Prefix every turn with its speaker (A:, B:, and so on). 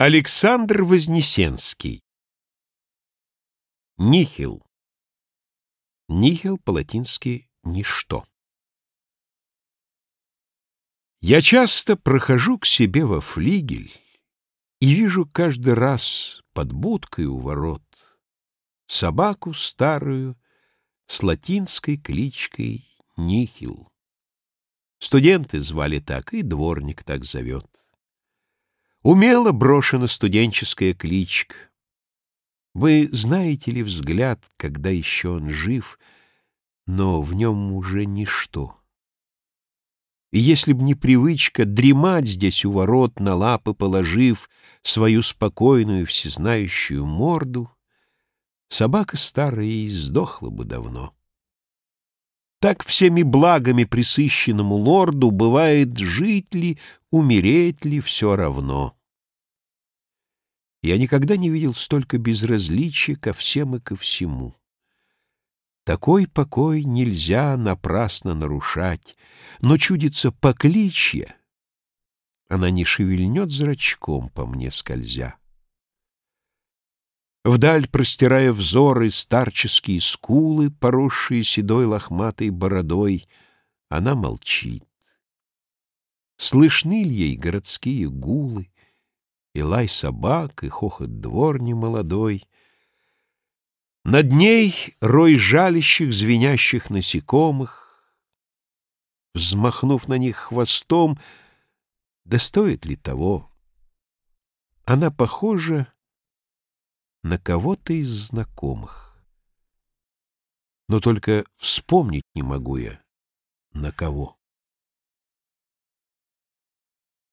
A: Александр Вознесенский Нихил Нихил по-латински «ничто». Я часто прохожу к себе во флигель И вижу каждый раз под будкой у ворот Собаку старую с латинской кличкой Нихил. Студенты звали так, и дворник так зовет. Умело брошена студенческая кличка. Вы знаете ли взгляд, когда еще он жив, но в нем уже ничто? И если б не привычка дремать здесь у ворот, на лапы положив свою спокойную всезнающую морду, собака старая и сдохла бы давно. Так всеми благами присыщенному лорду бывает жить ли, умереть ли все равно. Я никогда не видел столько безразличия ко всем и ко всему. Такой покой нельзя напрасно нарушать, но чудится покличья, она не шевельнет зрачком по мне скользя. Вдаль, простирая взоры, старческие скулы, поросшие седой лохматой бородой, она молчит. Слышны ли ей городские гулы, и лай собак, и хохот дворни молодой? Над ней рой жалящих, звенящих насекомых, взмахнув на них хвостом, да стоит ли того? Она похожа на кого-то из знакомых. Но только вспомнить не могу я, на кого.